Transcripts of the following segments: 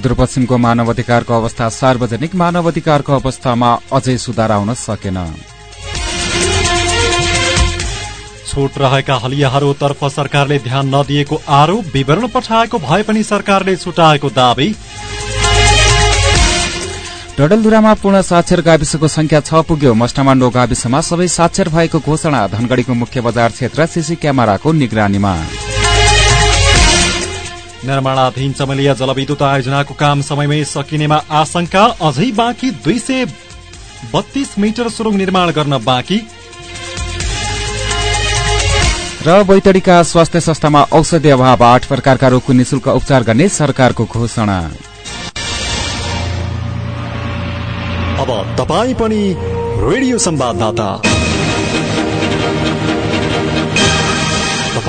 सुदूरपश्चिमको मानवाधिकारको अवस्था सार्वजनिक मानवाधिकारको अवस्थामा अझै सुधार आउन सकेन। छुट रहेका हलियाहरूतर्फ सरकारले ध्यान नदिएको आरोप विवरण पठाएको भए पनि सरकारले छुटाएको दावी। डडलधुरामा पूर्ण साक्षर गाविसको संख्या छ पुग्यो। मष्टमाण्डो गाविसमा सबै साक्षर भएको घोषणा धनगढ़ीको मुख्य बजार क्षेत्र सीसी क्यामेराको निगरानीमा। निर्माणाधीन चमेलिया जलविद्युत आयोजनाको काम समयमै सकिनेमा आशंका। अझै बाँकी दुई सय बत्तीस मिटर सुरुङ निर्माण गर्न बाँकी। र बैतडीका स्वास्थ्य संस्थामा औषधि अभाव आठ प्रकारका रोगको निशुल्क उपचार गर्ने सरकारको घोषणा। अब तपाईँ पनि रेडियो संवाददाता।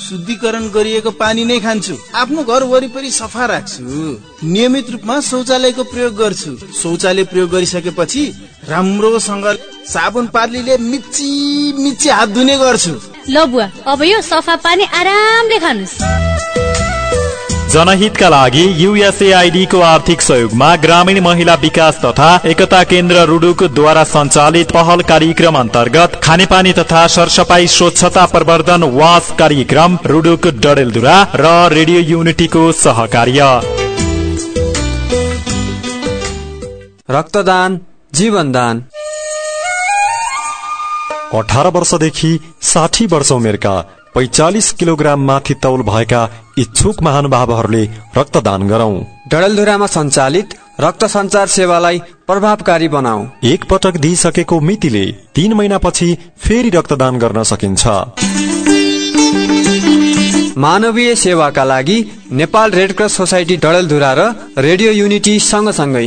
शुद्धिकरण गरिएको पानी नै खान्छु। आफ्नो घर वरिपरि सफा राख्छु। नियमित रूपमा शौचालयको प्रयोग गर्छु। शौचालय प्रयोग गरिसकेपछि राम्रोसँग साबुन पालीले मिची मिची हात धुने गर्छु। ल बुवा अब यो सफा पानी आरामले खानुहोस् जनहितका लागि युएसएआईडीको आर्थिक सहयोगमा ग्रामीण महिला विकास तथा एकता केन्द्र रुडुकद्वारा सञ्चालित पहल कार्यक्रम अन्तर्गत खानेपानी तथा सरसफाई स्वच्छता प्रवर्धन वास कार्यक्रम रुडुक डडेलधुरा र रेडियो युनिटीको सहकार्य। रक्तदान जीवनदान। अठार वर्षदेखि साठी वर्ष उमेरका पैचालिस किलोग्राम माथि तौल भएका इच्छुक महानुभावहरूले रक्तदान गरौं। डडेलधुरामा सञ्चालित रक्त सञ्चार सेवालाई प्रभावकारी बनाऊ। एक पटक दिइसकेको मितिले तीन महिनापछि फेरि रक्तदान गर्न सकिन्छ। मानवीय सेवाका लागि नेपाल रेडक्रस सोसाइटी डडेलधुरा र रेडियो युनिटी सँगसँगै।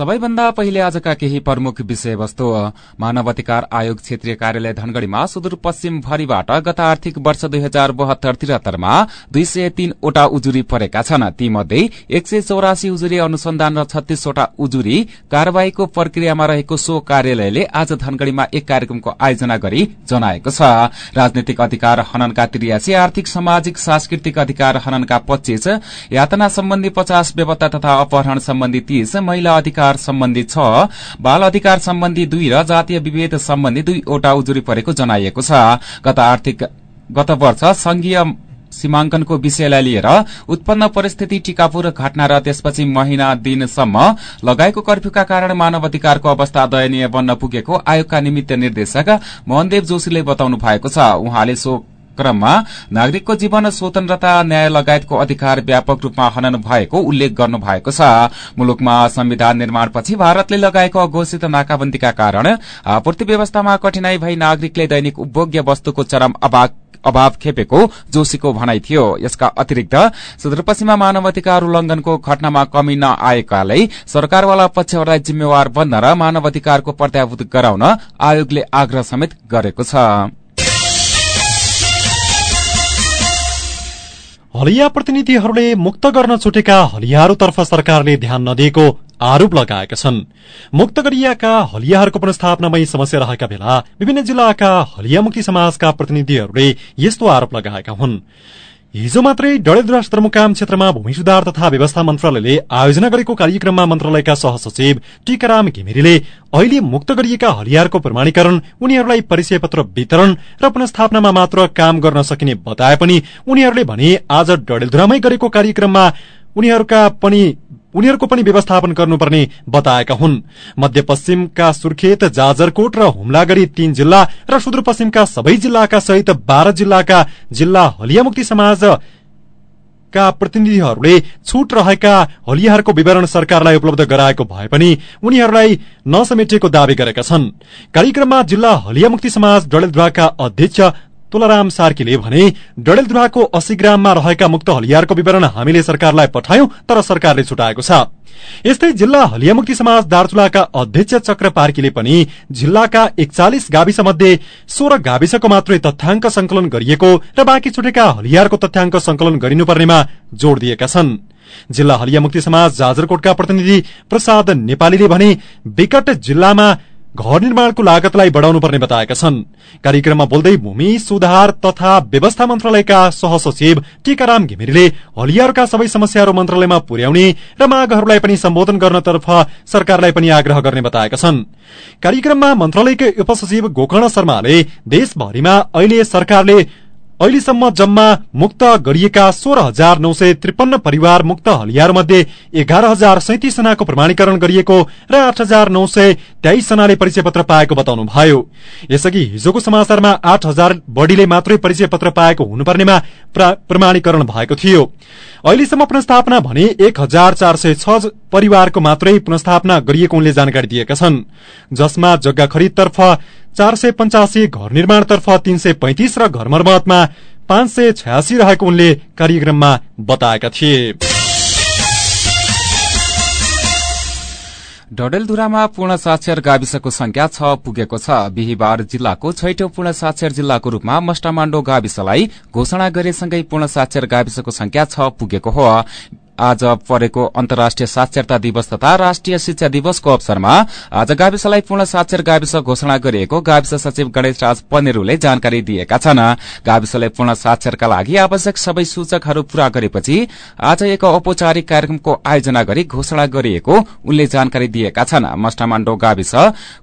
सबैभन्दा पहिले आजका केही प्रमुख विषयवस्तु मानवाधिकार आयोग क्षेत्रीय कार्यालय धनगढ़ीमा सुदूरपश्चिम भरिबाट गत आर्थिक वर्ष दुई हजार बहत्तर त्रिहत्तरमा दुई सय तीनवटा उजुरी परेका छन्। तीमध्ये एक सय चौरासी उजुरी अनुसन्धान र छत्तीसवटा उजुरी कार्यवाहीको प्रक्रियामा रहेको सो कार्यालयले आज धनगढ़ीमा एक कार्यक्रमको आयोजना गरी जनाएको छ। राजनैतिक अधिकार हननका त्रियासी आर्थिक सामाजिक सांस्कृतिक अधिकार हननका पच्चीस यातना सम्बन्धी पचास बेपत्ता तथा अपहरण सम्बन्धी तीस महिला अधिकार अधिकार सम्बन्धी छ। बाल अधिकार सम्बन्धी दुई र जातीय विभेद सम्बन्धी दुईवटा उजुरी परेको जनाइएको छ। गत वर्ष संघीय सीमाङ्कनको विषयलाई लिएर उत्पन्न परिस्थिति टिकापुर घटना र त्यसपछि महिना दिनसम्म लगाएको कर्फ्यूका कारण मानव अधिकारको अवस्था दयनीय बन्न पुगेको आयोगका निमित्त निर्देशक मोहनदेव जोशीले बताउनु भएको छ। उहाँले सो क्रममा नागरिकको जीवन स्वतन्त्रता न्याय लगायतको अधिकार व्यापक रूपमा हनन भएको उल्लेख गर्नु भएको छ। मुलुकमा संविधान निर्माणपछि भारतले लगाएको अघोषित नाकाबन्दीका कारण आपूर्ति व्यवस्थामा कठिनाई भई नागरिकले दैनिक उपभोग्य वस्तुको चरम अभाव खेपेको जोशीको भनाई थियो। यसका अतिरिक्त सुदूरपश्चिममा मानवाधिकार उल्लंघनको घटनामा कमी नआएकाले सरकारवाला पक्षहरूलाई जिम्मेवार बन्न र मानवाधिकारको प्रत्याभूत गराउन आयोगले आग्रह समेत गरेको छ। हलिया प्रतिनिधिहरूले मुक्त गर्न छुटेका हलियाहरूतर्फ सरकारले ध्यान नदिएको आरोप लगाएका छन्। मुक्त गरिएका हलियाहरूको पुनस्थापनामै समस्या रहेका बेला विभिन्न जिल्लाका हलिया मुक्ति समाजका प्रतिनिधिहरूले यस्तो आरोप लगाएका हुन्। हिजो मात्रै डडेलधुरा सदरमुकाम क्षेत्रमा भूमि सुधार तथा व्यवस्था मन्त्रालयले आयोजना गरेको कार्यक्रममा मन्त्रालयका सहसचिव टीकाराम घिमिरेले अहिले मुक्त गरिएका हलियारको प्रमाणीकरण उनीहरूलाई परिचय पत्र वितरण र पुनस्थापनामा मात्र काम गर्न सकिने बताए पनि उनीहरूले भने आज डडेलधुरामै गरेको कार्यक्रममा उनीहरूका पनि उनीहरूको पनि व्यवस्थापन गर्नुपर्ने बताएका हुन्। मध्यपश्चिमका सुर्खेत जाजरकोट र हुम्ला गरी तीन जिल्ला र सुदूरपश्चिमका सबै जिल्लाका सहित बाह्र जिल्लाका जिल्ला हलिया मुक्ति समाज का प्रतिनिधिहरूले छूट रहेका हलियाहरूको विवरण सरकारलाई उपलब्ध गराएको भए पनि उनीहरूलाई नसमेटिएको दावी गरेका छन्। कार्यक्रममा जिल्ला हलिया मुक्ति समाज डडेलधुवाका अध्यक्ष तुलाराम सार्कीले भने डडेलधुराको अस्सी ग्राममा रहेका मुक्त हलियारको विवरण हामीले सरकारलाई पठायौं तर सरकारले छुटाएको छ। यस्तै जिल्ला हलियामुक्ति समाज दार्चुलाका अध्यक्ष चक्र पार्कीले पनि जिल्लाका एकचालिस गाविस मध्ये सोह्र गाविसको मात्रै तथ्याङ्क संकलन गरिएको र बाँकी छुटेका हलियारको तथ्याङ्क संकलन गरिनुपर्नेमा जोड़ दिएका छन्। जिल्ला हलिया मुक्ति समाज जाजरकोटका प्रतिनिधि प्रसाद नेपालीले भने विकट जिल्लामा घर निर्माणको लागतलाई बढ़ाउनुपर्ने बताएका छन्। कार्यक्रममा बोल्दै भूमि सुधार तथा व्यवस्था मन्त्रालयका सहसचिव टीकाराम घिमिरेले हलियारका सबै समस्याहरू मन्त्रालयमा पुर्याउने र मागहरूलाई पनि सम्बोधन गर्नतर्फ सरकारलाई पनि आग्रह गर्ने बताएका छन्। कार्यक्रममा मन्त्रालयका उपसचिव गोकर्ण शर्माले देशभरिमा अहिले सरकारले अहिलेसम्म जम्मा मुक्त गरिएका सोह्र हजार नौ सय त्रिपन्न परिवार मुक्त हलियारमध्ये एघार हजार सैतिस जनाको प्रमाणीकरण गरिएको र आठ हजार नौ सय तेइस जनाले परिचय पत्र पाएको बताउनुभयो। यसअघि हिजोको समाचारमा आठ हजार बढ़ीले मात्रै परिचय पत्र पाएको हुनुपर्नेमा प्रमाणीकरण भएको थियो। अहिलेसम्म पुनस्थापना भने एक हजार चार सय छ परिवारको मात्रै पुनस्थापना गरिएको उनले जानकारी दिएका छन्। जसमा जग्गा खरिदतर्फ चार सय पञ्चासी घर निर्माणतर्फ तीन सय पैंतिस र घर मर्मतमा पाँच सय छयासी रहेको उनले कार्यक्रममा बताएका थिए। डडेलधुरामा पूर्ण साक्षर गाविसको संख्या छ पुगेको छ। बिहिबार जिल्लाको छैटौं पूर्ण साक्षर जिल्लाको रूपमा मष्टामाण्डो गाविसलाई घोषणा गरेसँगै पूर्ण साक्षर गाविसको संख्या छ पुगेको हो। आज परेको अन्तर्राष्ट्रिय साक्षरता दिवस तथा राष्ट्रिय शिक्षा दिवसको अवसरमा आज गाविसलाई पूर्ण साक्षर गाविस घोषणा गरिएको गाविस सचिव गणेश राज पनेरूले जानकारी दिएका छन्। गाविसले पूर्ण साक्षरका लागि आवश्यक सबै सूचकहरू पूरा गरेपछि आज एक औपचारिक कार्यक्रमको आयोजना गरी घोषणा गरिएको उनले जानकारी दिएका छन्। मष्टामाण्डो गाविस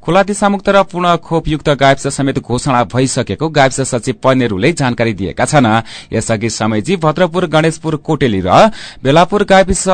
खुला दिशामुक्त र पूर्ण खोपयुक्त गाविस समेत घोषणा भइसकेको गाविस सचिव पनेरूले जानकारी दिएका छन्। यसअघि समयजी भद्रपुर गणेशपुर कोटेली र बेलापुर गाविस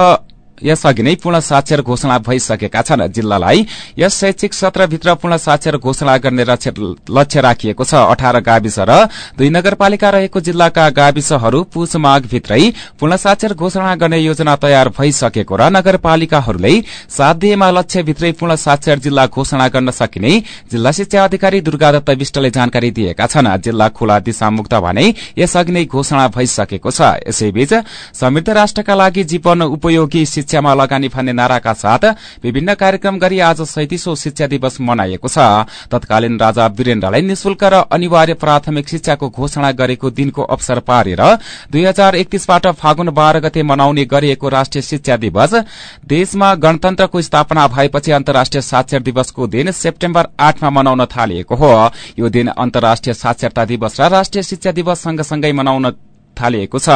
यसअघि नै पूर्ण साक्षर घोषणा भइसकेका छन्। जिल्लालाई यस शैक्षिक सत्रभित्र पूर्ण साक्षर घोषणा गर्ने लक्ष्य राखिएको छ। अठार गाविस र दुई नगरपालिका रहेको जिल्लाका गाविसहरू पुष माघभित्रै पूर्ण साक्षर घोषणा गर्ने योजना तयार भइसकेको र नगरपालिकाहरूले सात दिएमा लक्ष्यभित्रै पूर्ण साक्षर जिल्ला घोषणा गर्न सकिने जिल्ला शिक्षा अधिकारी दुर्गादत्त विष्टले जानकारी दिएका छन्। जिल्ला खुला दिशामुक्त भने यसअघि नै घोषणा भइसकेको छ। यसैबीच समृद्ध राष्ट्रका लागि जीवन उपयोगी शिक्षामा लगानी भन्ने नाराका साथ विभिन्न कार्यक्रम गरी आज सैतिसौं शिक्षा दिवस मनाइएको छ। तत्कालीन राजा वीरेन्द्रलाई निशुल्क र अनिवार्य प्राथमिक शिक्षाको घोषणा गरेको दिनको अवसर पारेर दुई हजार एकतीसबाट फागुन बाह्र गते मनाउने गरिएको राष्ट्रिय शिक्षा दिवस देशमा गणतन्त्रको स्थापना भएपछि अन्तर्राष्ट्रिय साक्षर दिवसको दिन सेप्टेम्बर आठमा मनाउन थालिएको हो। यो दिन अन्तर्राष्ट्रिय साक्षरता दिवस र राष्ट्रिय शिक्षा दिवस सँगसँगै मनाउन थालिएको छ।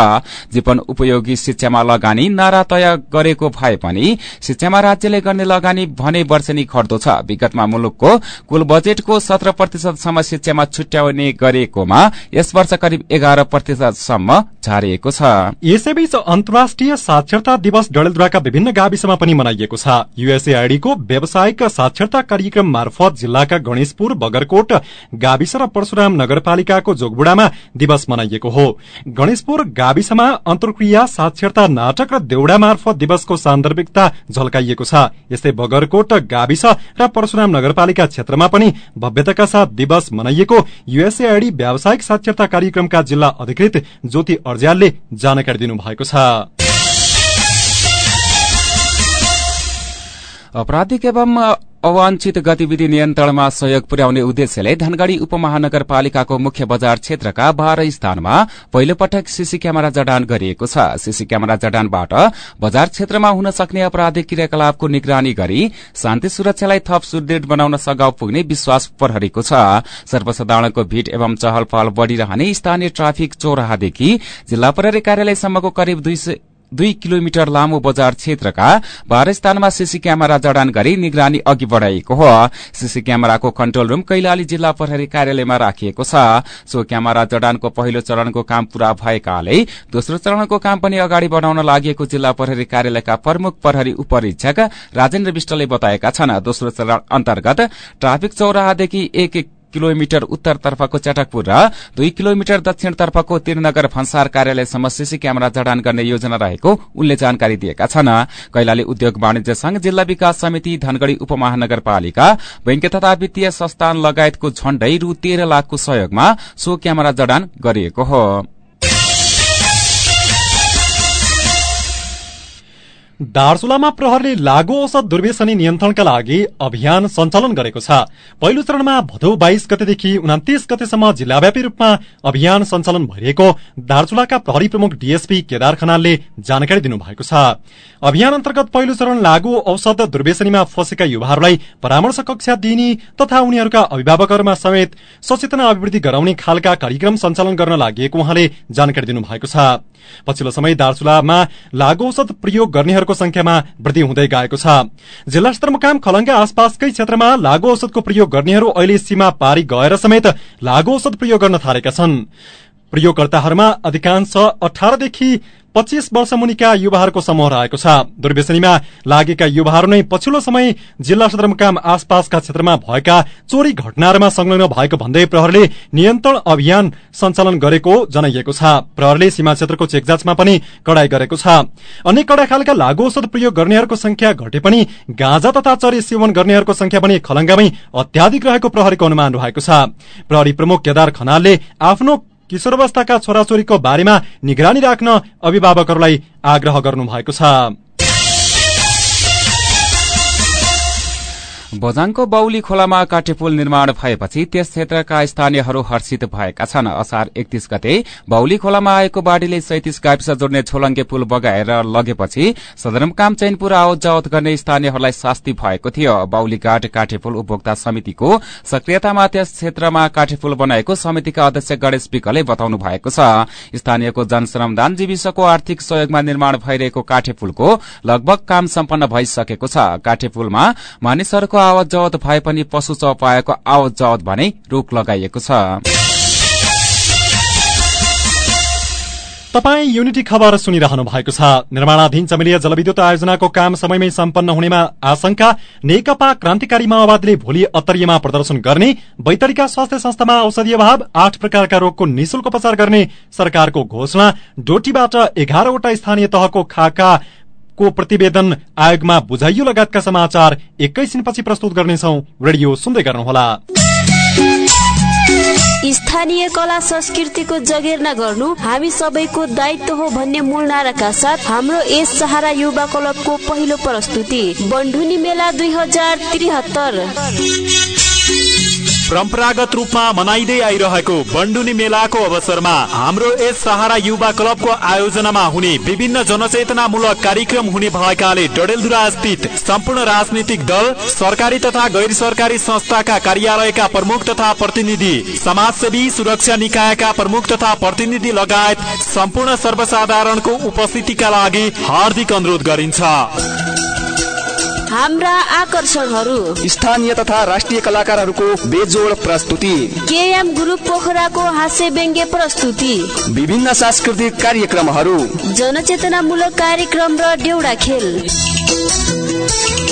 जीवन उपयोगी शिक्षामा लगानी नारा तय गरेको भए पनि शिक्षामा राज्यले गर्ने लगानी भने वर्षेनी घट्दो छ। विगतमा मुलुकको कुल बजेटको सत्र प्रतिशतसम्म शिक्षामा छुट्याउने गरेकोमा यस वर्ष करिब एघार प्रतिशतसम्म झारिएको छ। यसैबीच अन्तर्राष्ट्रिय साक्षरता दिवस डडेलधुराका विभिन्न गाविसमा पनि मनाइएको छ। युएसएआईडीको व्यावसायिक साक्षरता कार्यक्रम मार्फत जिल्लाका गणेशपुर बगरकोट गाविस र परशुराम नगरपालिकाको जोगबुडामा दिवस मनाइएको हो। गणेशपुर गाविसमा अन्तर्क्रिया साक्षरता नाटक र देउडा मार्फत दिवसको सान्दर्भिकता झल्काइएको छ। यस्तै बगरकोट गाविस र परशुराम नगरपालिका क्षेत्रमा पनि भव्यताका साथ दिवस मनाइएको युएसएआईडी व्यावसायिक साक्षरता कार्यक्रमका जिल्ला अधिकृत ज्योति अर्ज्यालले जानकारी दिनुभएको छ। अपराधिक एवं अवांछित गतिविधि नियन्त्रणमा सहयोग पुर्याउने उद्देश्यले धनगढ़ी उपमहानगरपालिकाको मुख्य बजार क्षेत्रका बाह्र स्थानमा पहिलो पटक सीसी क्यामेरा जडान गरिएको छ। सीसी क्यामेरा जडानबाट बजार क्षेत्रमा हुन सक्ने अपराधिक क्रियाकलापको निगरानी गरी शान्ति सुरक्षालाई थप सुदृढ़ बनाउन सघाउ पुग्ने विश्वास प्रहरीको छ। सर्वसाधारणको भीड़ एवं चहल पहल बढ़िरहने स्थानीय ट्राफिक चौराहादेखि जिल्ला प्रहरी कार्यालयसम्मको करिब दुई दुई किलोमिटर लामो बजार क्षेत्रका बाह्र स्थानमा सीसी क्यामेरा जडान गरी निगरानी अघि बढ़ाइएको हो। सीसी क्यामेराको कन्ट्रोल रूम कैलाली जिल्ला प्रहरी कार्यालयमा राखिएको छ। सो क्यामेरा जडानको पहिलो चरणको काम पूरा भएकाले दोस्रो चरणको काम पनि अगाडि बढ़ाउन लागि जिल्ला प्रहरी कार्यालयका प्रमुख प्रहरी उपरीक्षक राजेन्द्र विष्टले बताएका छन्। दोस्रो चरण अन्तर्गत ट्राफिक चौराहादेखि एक किलोमिटर उत्तरतर्फको चटकपुर र दुई किलोमिटर दक्षिणतर्फको त्रिनगर भन्सार कार्यालयसम्म सीसी क्यामेरा जडान गर्ने योजना रहेको उनले जानकारी दिएका छन्। कैलाली उद्योग वाणिज्य संघ जिल्ला विकास समिति धनगढ़ी उपमहानगरपालिका बैंक तथा वित्तीय संस्थान लगायतको झण्डै रु तेह्र लाखको सहयोगमा सो क्यामेरा जडान गरिएको हो। दार्चुलामा प्रहरले लागू औषध दुर्व्यसनी नियन्त्रणका लागि अभियान सञ्चालन गरेको छ। पहिलो चरणमा भदौ बाइस गतेदेखि उनातिस गतेसम्म जिल्लाव्यापी रूपमा अभियान सञ्चालन भइरहेको दार्चुलाका प्रहरी प्रमुख डीएसपी केदार खनालले जानकारी दिनुभएको छ। अभियान अन्तर्गत पहिलो चरण लागू औषध दुर्व्यसनीमा फँसेका युवाहरूलाई परामर्श कक्षा दिइने तथा उनीहरूका अभिभावकहरूमा समेत सचेतना अभिवृद्धि गराउने खालका कार्यक्रम सञ्चालन गर्न लागि उहाँले जानकारी दिनुभएको छ। पछिल्लो समय दार्चुलामा लागू औषध प्रयोग गर्नेहरूको संख्यामा वृद्धि हुँदै गएको छ। जिल्ला सदरमुकाम खलङ्गा आसपासकै क्षेत्रमा लागू औषधको प्रयोग गर्नेहरू अहिले सीमा पारी गएर समेत लागू औषध प्रयोग गर्न थालेका छन्। प्रयोगकर्ताहरूमा अधिकांश अठारदेखि पच्चीस वर्ष मुनिका युवाहरूको समूह रहेको छ। दुर्व्यसनीमा लागेका युवाहरू नै पछिल्लो समय जिल्ला सदरमुकाम आसपासका क्षेत्रमा भएका चोरी घटनाहरूमा संलग्न भएको भन्दै प्रहरले नियन्त्रण अभियान सञ्चालन गरेको जनाइएको छ। प्रहरले सीमा क्षेत्रको चेकजाँचमा पनि कडाई गरेको छ। अन्य कडा खालका लागू औषध प्रयोग गर्नेहरूको संख्या घटे पनि गाँजा तथा चरी सेवन गर्नेहरूको संख्या पनि खलंगामै अत्याधिक रहेको प्रहरीको अनुमान रहेको छ। प्रहरी प्रमुख केदार खनालले आफ्नो किशोरावस्थाका छोराछोरीको बारेमा निगरानी राख्न अभिभावकहरूलाई आग्रह गर्नुभएको छ। बजाङको बाउली खोलामा काटेपुल निर्माण भएपछि त्यस क्षेत्रका स्थानीयहरू हर्षित भएका छन्। असार एकतीस गते बाउली खोलामा आएको बाढ़ीले सैतिस गाविस जोड्ने छोलङ्गे पुल बगाएर लगेपछि सदरमुकाम चैनपुर आवत जावत गर्ने स्थानीयहरूलाई शास्ति भएको थियो। बाउली घाट काठेपुल उपभोक्ता समितिको सक्रियतामा त्यस क्षेत्रमा काठेपुल बनाएको समितिका अध्यक्ष गणेश विकले बताउनु भएको छ। स्थानीयको जनश्रमदान जीविसको आर्थिक सहयोगमा निर्माण भइरहेको काठेपुलको लगभग काम सम्पन्न भइसकेको छ। काठेपुलमा मानिसहरूको आवत जावत भए पनि पशु चौपायाको आवत जावत भने रोक लगाइएको छ। तपाई युनिटी खबर सुनिरहनु भएको छ। निर्माणाधीन चमेलिया जलविद्युत आयोजनाको काम समयमै सम्पन्न हुनेमा आशंका नेकपा क्रान्तिकारी माओवादीले भोलि अत्तरीयमा प्रदर्शन गर्ने बैतरीका स्वास्थ्य संस्थामा औषधि अभाव आठ प्रकारका रोगको निशुल्क उपचार गर्ने सरकारको घोषणा डोटीबाट एघारवटा स्थानीय तहको खाका को प्रतिवेदन आयोगमा बुझाइयो लगायतका समाचार एकैछिनपछि प्रस्तुत गर्नेछौ। रेडियो सुन्दै गर्नुहोला। स्थानीय कला संस्कृतिको जगेर्ना गर्नु हामी सबैको दायित्व हो भन्ने मूल नाराका साथ हाम्रो यस सहारा युवा क्लबको पहिलो प्रस्तुति बन्धुनी मेला दुई हजार त्रिहत्तर। परम्परागत रूपमा मनाइँदै आइरहेको बन्डुनी मेलाको अवसरमा हाम्रो यस सहारा युवा क्लबको आयोजनामा हुने विभिन्न जनचेतनामूलक कार्यक्रम हुने भएकाले डडेलधुरा स्थित सम्पूर्ण राजनीतिक दल सरकारी तथा गैर सरकारी संस्थाका कार्यालयका प्रमुख तथा प्रतिनिधि समाजसेवी सुरक्षा निकायका प्रमुख तथा प्रतिनिधि लगायत सम्पूर्ण सर्वसाधारणको उपस्थितिका लागि हार्दिक अनुरोध गरिन्छ। हाम्रा आकर्षणहरू। स्थानीय तथा राष्ट्रिय कलाकारहरूको बेजोड प्रस्तुति। केएम ग्रुप पोखराको हास्य व्यङ्ग्य प्रस्तुति। विभिन्न सांस्कृतिक कार्यक्रमहरू। जनचेतनामूलक कार्यक्रम र डेउडा खेल।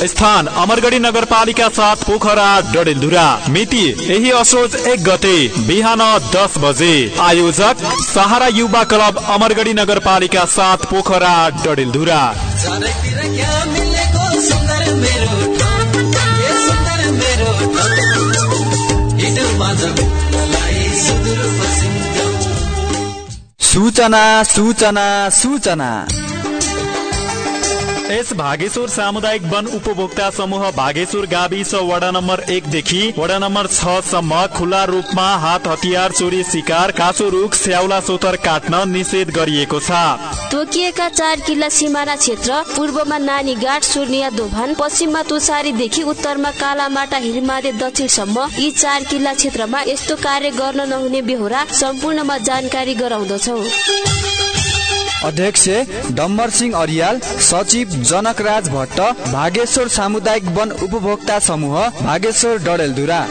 स्थान अमरगढी नगरपालिका साथ पोखरा डडेलधुरा। मिति यही असोज एक गते बिहान दस बजे। आयोजक सहारा युवा क्लब अमरगढी नगरपालिका साथ पोखरा डडेलधुरा। सूचना सूचना सूचना। यस भागेश्वर सामुदायिक वन उपभोक्ता समूह भागेश्वर गाविस वडा नम्बर एकदेखि वडा नम्बर छ सम्म खुल्ला रूपमा हात हतियार चोरी शिकार काँचो रुख स्याउला सोतर काट्न निषेध गरिएको छ। तोकिएका चार किल्ला सिमाना क्षेत्र पूर्वमा नानी घाट सुर्निया दोभान पश्चिममा तुसारीदेखि उत्तरमा कालामाटा हिरमादे दक्षिणसम्म यी चार किल्ला क्षेत्रमा यस्तो कार्य गर्न नहुने बेहोरा सम्पूर्णमा जानकारी गराउँदछौ। अध्यक्ष डम्बर सिंह अरियाल सचिव जनकराज भट्ट भागेश्वर सामुदायिक वन उपभोक्ता समूह भागेश्वर डडेलधुरा।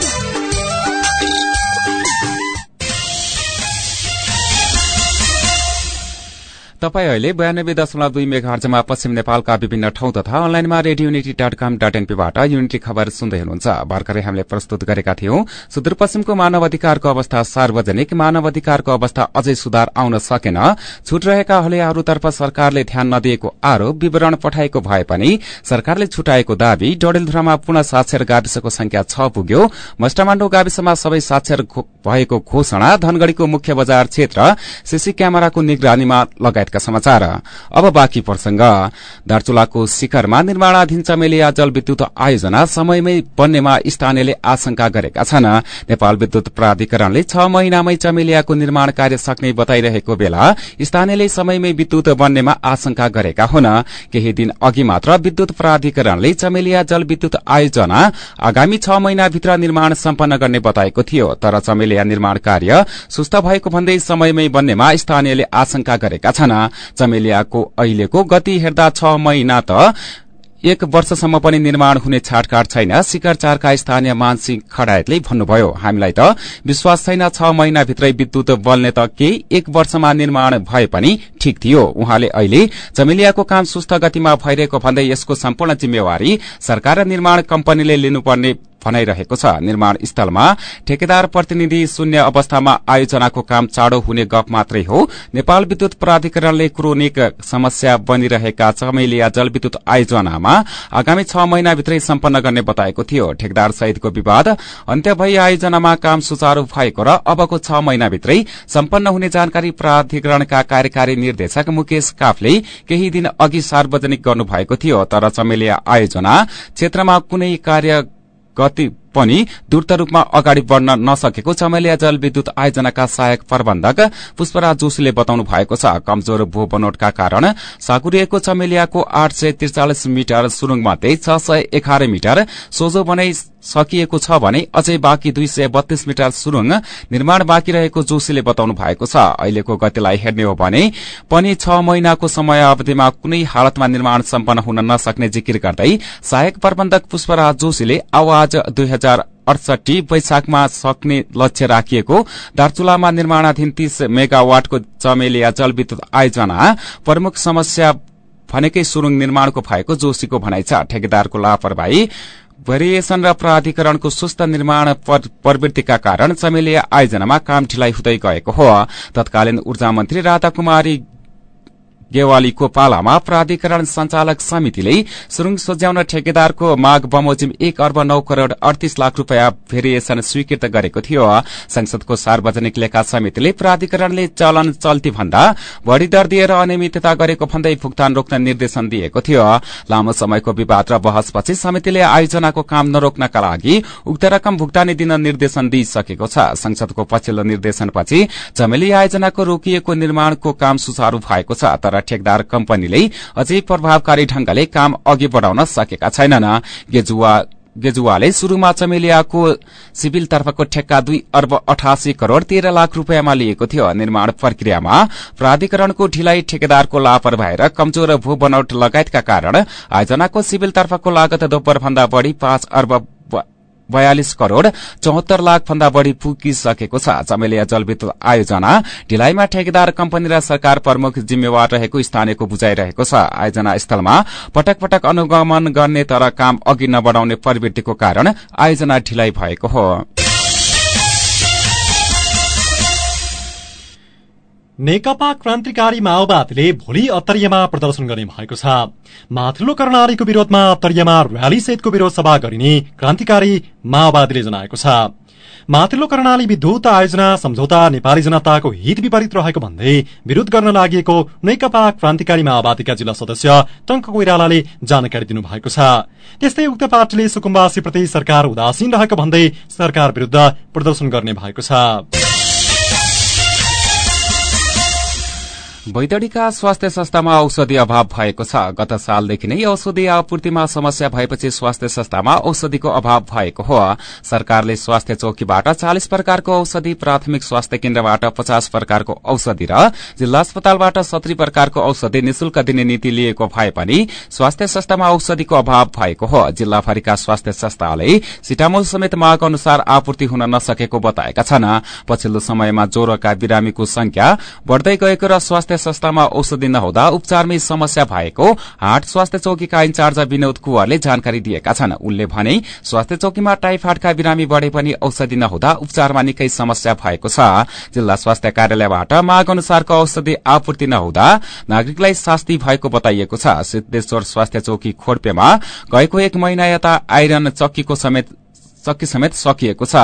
तपाईँ अहिले बयानब्बे दशमलव दुई मेघार्जमा पश्चिम नेपालका विभिन्न ठाउँ तथा अनलाइनमा radio Unity dot com dot एनपीबाट unity खबर सुन्दै हुनुहुन्छ। भर्खरै हामीले प्रस्तुत गरेका थियौं सुदूरपश्चिमको मानव अधिकारको अवस्था सार्वजनिक मानव अधिकारको अवस्था अझै सुधार आउन सकेन। छुट रहेका हलियाहरूतर्फ सरकारले ध्यान नदिएको आरोप विवरण पठाएको भए पनि सरकारले छुटाएको दावी डडेलधुरामा पुनः साक्षर गाविसको संख्या छ पुग्यो। मष्टमाण्डो गाविसमा सबै साक्षर भएको घोषणा धनगढ़ीको मुख्य बजार क्षेत्र सीसी क्यामेराको निगरानीमा दार्चुलाको शिखरमा निर्माणाधीन चमेलिया जलविद्युत आयोजना समयमै बन्नेमा स्थानीयले आशंका गरेका छन्। नेपाल विद्युत प्राधिकरणले छ महिनामै चमेलियाको निर्माण कार्य सक्ने बताइरहेको बेला स्थानीयले समयमै विद्युत बन्नेमा आशंका गरेका हुन्। केही दिन अघि मात्र विद्युत प्राधिकरणले चमेलिया जलविद्युत आयोजना आगामी छ महिनाभित्र निर्माण सम्पन्न गर्ने बताएको थियो। तर चमेलिया निर्माण कार्य सुस्त भएको भन्दै समयमै बन्नेमा स्थानीयले आशंका गरेका छन्। चमेलियाको अहिलेको गति हेर्दा छ महिना त एक वर्षसम्म पनि निर्माण हुने छाटकाट छैन। शिखर चारका स्थानीय मानसिंह खडायतले भन्नुभयो हामीलाई त विश्वास छैन छ महिनाभित्रै विद्युत बल्ने त केही एक वर्षमा निर्माण भए पनि ठिक थियो। उहाँले अहिले चमेलियाको काम सुस्त गतिमा भइरहेको भन्दै यसको सम्पूर्ण जिम्मेवारी सरकार र निर्माण कम्पनीले लिनुपर्ने भनाइरहेको छ। निर्माण स्थलमा ठेकेदार प्रतिनिधि शून्य अवस्थामा आयोजनाको काम चाँडो हुने गफ मात्रै हो। नेपाल विद्युत प्राधिकरणले क्रोनिक समस्या बनिरहेका चमेलिया जलविद्युत आयोजनामा आगामी छ महिनाभित्रै सम्पन्न गर्ने बताएको थियो। ठेकेदार सहितको विवाद अन्त्य भई आयोजनामा काम सुचारू भएको र अबको छ महिनाभित्रै सम्पन्न हुने जानकारी प्राधिकरणका कार्यकारी निर्देशक मुकेश काफले केही दिन अघि सार्वजनिक गर्नुभएको थियो। तर चमेलिया आयोजना क्षेत्रमा कुनै कार्य गति पनि द्रुत रूपमा अगाडि बढ़न नसकेको चमेलिया जलविद्युत आयोजनाका सहायक प्रबन्धक पुष्पराज जोशीले बताउनु भएको छ। कमजोर भू बनोटका कारण साकुरिएको चमेलियाको आठ सय त्रिचालिस मिटर सुरुङमध्ये छ सय एघार मिटर सोझो बनाइ सकिएको छ भने अझै बाँकी दुई सय बत्तीस मिटर सुरुङ निर्माण बाँकी रहेको जोशीले बताउनु भएको छ। अहिलेको गतिलाई हेर्ने हो भने पनि छ महिनाको समय अवधिमा कुनै हालतमा निर्माण सम्पन्न हुन नसक्ने जिकिर गर्दै सहायक प्रबन्धक पुष्पराज जोशीले आवाज दुई हजार अडसठी वैशाखमा सक्ने लक्ष्य राखिएको दार्चुलामा निर्माणाधीन तीस मेगावाटको चमेलिया जलविद्युत आयोजना प्रमुख समस्या भनेकै सुरुङ निर्माणको भएको जोशीको भनाइ छ। ठेकेदारको लापरवाही भेरिएसन र प्राधिकरणको सुस्त निर्माण प्रवृत्तिका कारण चमेलिया आयोजनामा काम ढिलाइ हुँदै गएको हो। तत्कालीन ऊर्जा मन्त्री राधा कुमारी गेवालीको पालामा प्राधिकरण संचालक समितिले सुरुङ सोझ्याउन ठेकेदारको माग बमोजिम एक अर्ब नौ करोड़ अडतिस लाख रूपियाँ भेरिएसन स्वीकृत गरेको थियो। संसदको सार्वजनिक लेखा समितिले प्राधिकरणले चलन चल्ती भन्दा बढ़ी दर दिएर अनियमितता गरेको भन्दै भुक्तान रोक्न निर्देशन दिएको थियो। लामो समयको विवाद र बहसपछि समितिले आयोजनाको काम नरोक्नका लागि उक्त रकम भुक्तानी दिन निर्देशन दिइसकेको छ। संसदको पछिल्लो निर्देशनपछि चमेली आयोजनाको रोकिएको निर्माणको काम सुचारू भएको छ ठेकदार कम्पनीले अझै प्रभावकारी ढंगले काम अघि बढ़ाउन सकेका छैनन्। गेजुवाले शुरूमा चमेलियाको सिभिल तर्फको ठेक्का दुई अर्ब अठासी करोड़ तेह्र लाख रूपियाँमा लिएको थियो। निर्माण प्रक्रियामा प्राधिकरणको ढिलाइ ठेकेदारको लापरवाही र कमजोर भू बनौट लगायतका कारण आयोजनाको सिभिल तर्फको लागत दोब्बर भन्दा बढ़ी पाँच अर्ब बयालिस करोड़ चौहत्तर लाख भन्दा बढ़ी पुगिसकेको छ। चमेलिया जलविद्युत आयोजना ढिलाइमा ठेकेदार कम्पनी र सरकार प्रमुख जिम्मेवार रहेको स्थानीयको बुझाइरहेको छ। आयोजना स्थलमा पटक पटक अनुगमन गर्ने तर काम अघि नबढ़ाउने प्रवृत्तिको कारण आयोजना ढिलाइ भएको हो। नेकपा क्रान्तिकारी माओवादीले भोलि अत्तरियामा प्रदर्शन गर्ने भएको छ। माथिल्लो कर्णालीको विरोधमा अत्तरियामा र्याली सहितको विरोध सभा गरिने क्रान्तिकारी माओवादीले जनाएको छ। माथिल्लो कर्णाली विद्युत आयोजना सम्झौता नेपाली जनताको हित विपरीत रहेको भन्दै विरोध गर्न लागि नेकपा क्रान्तिकारी माओवादीका जिल्ला सदस्य टंक कोइरालाले जानकारी दिनुभएको छ। त्यस्तै उक्त पार्टीले सुकुम्बासीप्रति सरकार उदासीन रहेको भन्दै सरकार विरूद्ध प्रदर्शन गर्ने भएको छ। बैतडीका स्वास्थ्य संस्थामा औषधि अभाव भएको छ। गत सालदेखि नै औषधि आपूर्तिमा समस्या भएपछि स्वास्थ्य संस्थामा औषधिको अभाव भएको हो। सरकारले स्वास्थ्य चौकीबाट चालिस प्रकारको औषधि प्राथमिक स्वास्थ्य केन्द्रबाट पचास प्रकारको औषधि र जिल्ला अस्पतालबाट सत्री प्रकारको औषधि निशुल्क दिने नीति लिएको भए पनि स्वास्थ्य संस्थामा औषधिको अभाव भएको हो। जिल्लाभरिका स्वास्थ्य संस्थाले सिटामोल समेत माग अनुसार आपूर्ति हुन नसकेको बताएका छन्। पछिल्लो समयमा ज्वरोका बिरामीको संख्या बढ़दै गएको र स्वास्थ्य स्वास्थ्य संस्थामा औषधि नहुँदा उपचारमै समस्या भएको हाट स्वास्थ्य चौकीका इन्चार्ज विनोद कुवरले जानकारी दिएका छन्। उनले भने स्वास्थ्य चौकीमा टाइफाइडका बिरामी बढ़े पनि औषधि नहुँदा उपचारमा निकै समस्या भएको छ। जिल्ला स्वास्थ्य कार्यालयबाट माग अनुसारको औषधि आपूर्ति नहुँदा नागरिकलाई शास्ति भएको बताइएको छ। सिद्धेश्वर स्वास्थ्य चौकी खोर्पेमा गएको एक महिना यता आइरन चक्कीको समेत चक्की समेत सकिएको छ।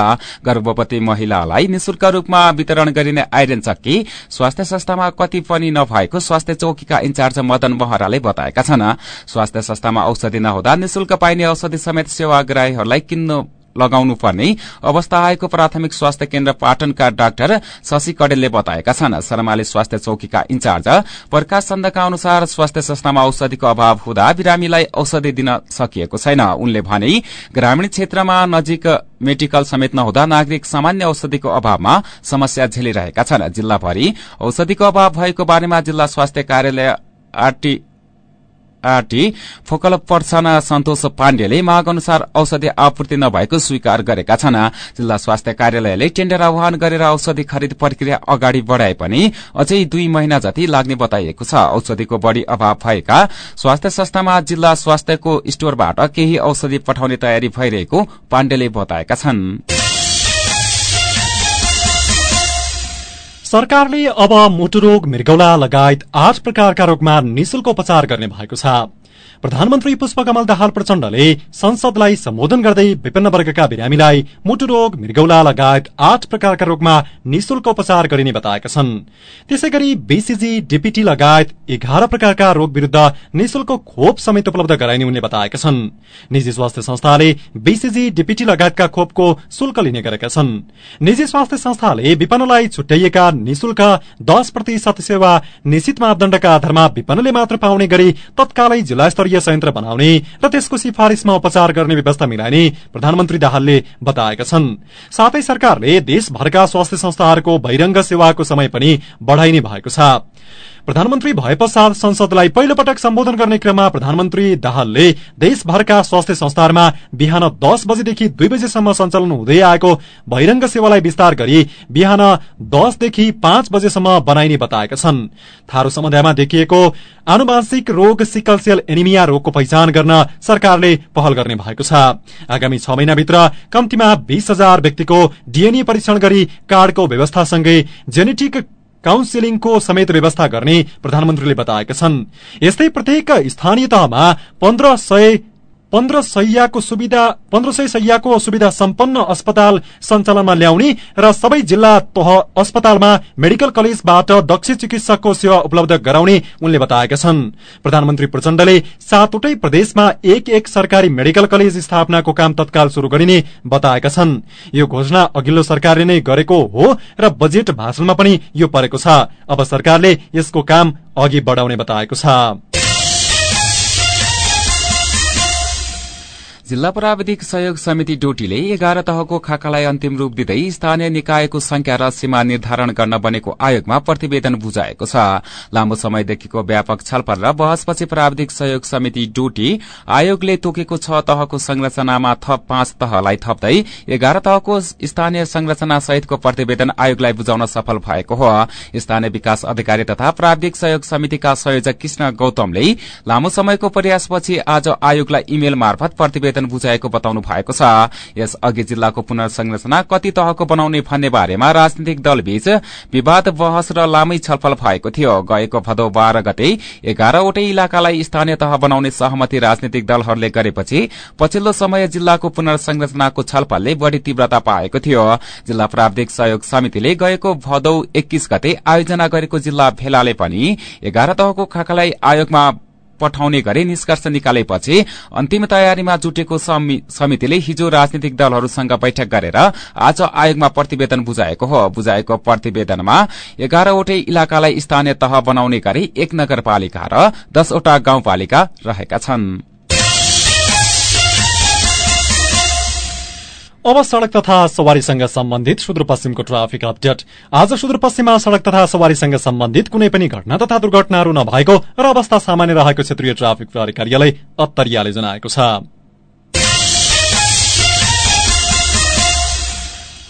गर्भवती महिलालाई निशुल्क रूपमा वितरण गरिने आइरन चक्की स्वास्थ्य संस्थामा कति पनि नभएको स्वास्थ्य चौकीका इन्चार्ज मदन महराले बताएका छन्। स्वास्थ्य संस्थामा औषधि नहुँदा निशुल्क पाइने औषधि समेत सेवाग्राहीहरूलाई किन्नु लगाउनु पर्ने अवस्था आएको प्राथमिक स्वास्थ्य केन्द्र पाटनका डाक्टर शशि कडेलले बताएका छन्। शर्माले स्वास्थ्य चौकीका इन्चार्ज प्रकाश चन्दका अनुसार स्वास्थ्य संस्थामा औषधिको अभाव हुँदा बिरामीलाई औषधि दिन सकिएको छैन। उनले भने ग्रामीण क्षेत्रमा नजिक मेडिकल समेत नहुँदा नागरिक सामान्य औषधिको अभावमा समस्या झेलिरहेका छन्। जिल्लाभरि औषधिको अभाव भएको बारेमा जिल्ला स्वास्थ्य कार्यालय आरटी आरटी फोकल पर्छना सन्तोष पाण्डेले माग अनुसार औषधि आपूर्ति नभएको स्वीकार गरेका छन्। जिल्ला स्वास्थ्य कार्यालयले टेण्डर आह्वान गरेर औषधि खरिद प्रक्रिया अगाडि बढ़ाए पनि अझै दुई महिना जति लाग्ने बताइएको छ। औषधिको बढ़ी अभाव भएका स्वास्थ्य संस्थामा जिल्ला स्वास्थ्यको स्टोरबाट केही औषधि पठाउने तयारी भइरहेको पाण्डेले बताएका छनृ। सरकारले अब मुटुरोग मृगौला लगायत आठ प्रकारका रोगमा निशुल्क उपचार गर्ने भएको छ। प्रधानमन्त्री पुष्पकमल दाहाल प्रचण्डले संसदलाई सम्बोधन गर्दै विभिन्न वर्गका बिरामीलाई मुटु रोग मृगौला लगायत आठ प्रकारका रोगमा निशुल्क उपचार गरिने बताएका छन्। त्यसै गरी बीसीजी डीपीटी लगायत एघार प्रकारका रोग विरूद्ध निशुल्क खोप समेत उपलब्ध गराइने उनले बताएका छन्। निजी स्वास्थ्य संस्थाले बीसीजी डीपीटी लगायतका खोपको शुल्क लिने गरेका छन्। निजी स्वास्थ्य संस्थाले विपन्नलाई छुट्याइएका निशुल्क दश प्रतिशत सेवा निश्चित मापदण्डका आधारमा विपन्नले मात्र पाउने गरी तत्कालै जिल्ला स्तरीय स्तरीय संयन्त्र बनाउने र त्यसको सिफारिशमा उपचार गर्ने व्यवस्था मिलाइने प्रधानमन्त्री दाहालले बताएका छन्। साथै सरकारले देशभरका स्वास्थ्य संस्थाहरूको बहिरंग सेवाको समय पनि बढ़ाइने भएको छ। प्रधानमन्त्री भए पश्चात संसदलाई पहिलो पटक सम्बोधन गर्ने क्रममा प्रधानमन्त्री दाहालले देशभरका स्वास्थ्य संस्थाहरूमा बिहान दस बजेदेखि दुई बजेसम्म सञ्चालन हुँदै आएको बहिरंग सेवालाई विस्तार गरी बिहान दसदेखि पाँच बजेसम्म बनाइने बताएका छन्। थारू समुदायमा देखिएको आनुवांशिक रोग सिकल सेल एनिमिया रोगको पहिचान गर्न सरकारले पहल गर्ने भएको छ। आगामी छ महिनाभित्र कम्तीमा बीस हजार व्यक्तिको डीएनए परीक्षण गरी कार्डको व्यवस्थासँगै जेनेटिक काउन्सिलिङको समेत व्यवस्था गर्ने प्रधानमन्त्रीले बताएका छन्। यस्तै प्रत्येक स्थानीय तहमा पन्ध्र सय पन्ध्र सयको सुविधा पन्ध्र सय सयको सुविधा सम्पन्न अस्पताल सञ्चालनमा ल्याउने र सबै जिल्ला तह अस्पतालमा मेडिकल कलेजबाट दक्ष चिकित्सकको सेवा उपलब्ध गराउने उनले बताएका छन्। प्रधानमन्त्री प्रचण्डले सातवटै प्रदेशमा एक एक सरकारी मेडिकल कलेज स्थापनाको काम तत्काल शुरू गरिने बताएका छन्। यो घोषणा अघिल्लो सरकारले नै गरेको हो र बजेट भाषणमा पनि यो परेको छ। अब सरकारले यसको काम अघि बढ़ाउने बताएको छ। जिल्ला प्राविधिक सहयोग समिति डोटीले एघार तहको खाकालाई अन्तिम रूप दिँदै स्थानीय निकायको संख्या र सीमा निर्धारण गर्न बनेको आयोगमा प्रतिवेदन बुझाएको छ। लामो समयदेखिको व्यापक छलफल र बहसपछि प्राविधिक सहयोग समिति डोटी आयोगले तोकेको छ तहको संरचनामा थप पाँच तहलाई थप्दै एघार तहको स्थानीय संरचना सहितको प्रतिवेदन आयोगलाई बुझाउन सफल भएको हो। स्थानीय विकास अधिकारी तथा प्राविधिक सहयोग समितिका संयोजक कृष्ण गौतमले लामो समयको प्रयासपछि आज आयोगलाई इमेल मार्फत प्रतिवेदन बुझाएको बताउनु भएको छ। यस अघि जिल्लाको पुनर्संरचना कति तहको बनाउने भन्ने बारेमा राजनीतिक दलबीच विवाद बहस र लामै छलफल भएको थियो। गएको भदौ बाह्र गते एघारवटै इलाकालाई स्थानीय तह बनाउने सहमति राजनीतिक दलहरूले गरेपछि पछिल्लो समय जिल्लाको पुनर्संरचनाको छलफलले बढ़ी तीव्रता पाएको थियो। जिल्ला प्राविधिक सहयोग समितिले गएको भदौ एक्कीस गते आयोजना गरेको जिल्ला भेलाले पनि एघार तहको खाकालाई आयोगमा पठाउने गरी निष्कर्ष निकालेपछि अन्तिम तयारीमा जुटेको समितिले हिजो राजनीतिक दलहरूसँग बैठक गरेर आज आयोगमा प्रतिवेदन बुझाएको हो। बुझाएको प्रतिवेदनमा एघारवटै इलाकालाई स्थानीय तह बनाउने गरी एक नगरपालिका र दसवटा गाउँपालिका रहेका छनृ। अब सड़क तथा सवारीसँग सम्बन्धित सुदूरपश्चिमको ट्राफिक अपडेट। आज सुदूरपश्चिममा सड़क तथा सवारीसँग सम्बन्धित कुनै पनि घटना तथा दुर्घटनाहरू नभएको र अवस्था सामान्य रहेको क्षेत्रीय ट्राफिक प्रहरी कार्यालय अत्तरियाले जनाएको छ।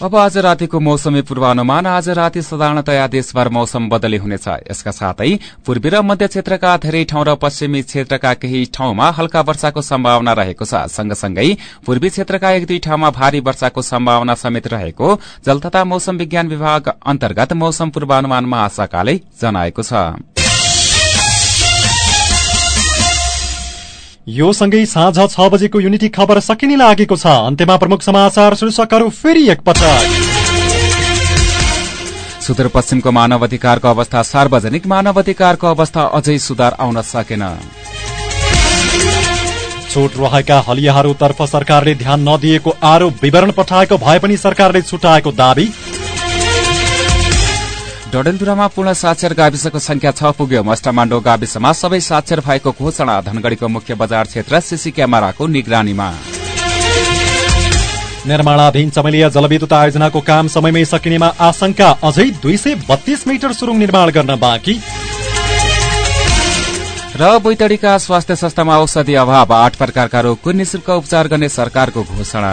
अब आज रातिको मौसमी पूर्वानुमान आज राति साधारणतया देशभर मौसम बदली हुनेछ। यसका साथै पूर्वी र मध्य क्षेत्रका धेरै ठाउँ र पश्चिमी क्षेत्रका केही ठाउँमा हल्का वर्षाको सम्भावना रहेको छ। सँगसँगै पूर्वी क्षेत्रका एक दुई ठाउँमा भारी वर्षाको सम्भावना समेत रहेको जल तथा मौसम विज्ञान विभाग अन्तर्गत मौसम पूर्वानुमान महाशाखाले जनाएको छ। यो सँगै साँझ छ बजेको युनिटी खबर सकिने लागेको छ। अन्त्यमा प्रमुख समाचार शीर्षकहरू फेरि एकपटक। सुदूरपश्चिमको मानव अधिकारको अवस्था सार्वजनिक। मानव अधिकारको अवस्था अझै सुधार आउन सकेन। छुट रहेका हलियाहरूतर्फ सरकारले ध्यान नदिएको आरोप विवरण पठाएको भए पनि सरकारले छुटाएको दावी। डडेलधुरामा पूर्ण साक्षर गाविसको संख्या छ पुग्यो। मष्टमाण्डो गाविसमा सबै साक्षर भएको घोषणा धनगढ़ीको मुख्य बजार क्षेत्र सीसी क्यामेराको निगरानीमा। निर्माणाधीन चमेलिया जलविद्युत आयोजनाको काम समयमै सकिनेमा आशंका। अझै दुई सय बत्तीस मिटर सुरुङ निर्माण गर्न बाँकी। र बैतडीका स्वास्थ्य संस्थामा औषधि अभाव। आठ प्रकारका रोगको निशुल्क उपचार गर्ने सरकारको घोषणा।